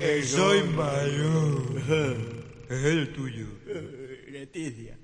que soy mayor. Es el tuyo. Leticia.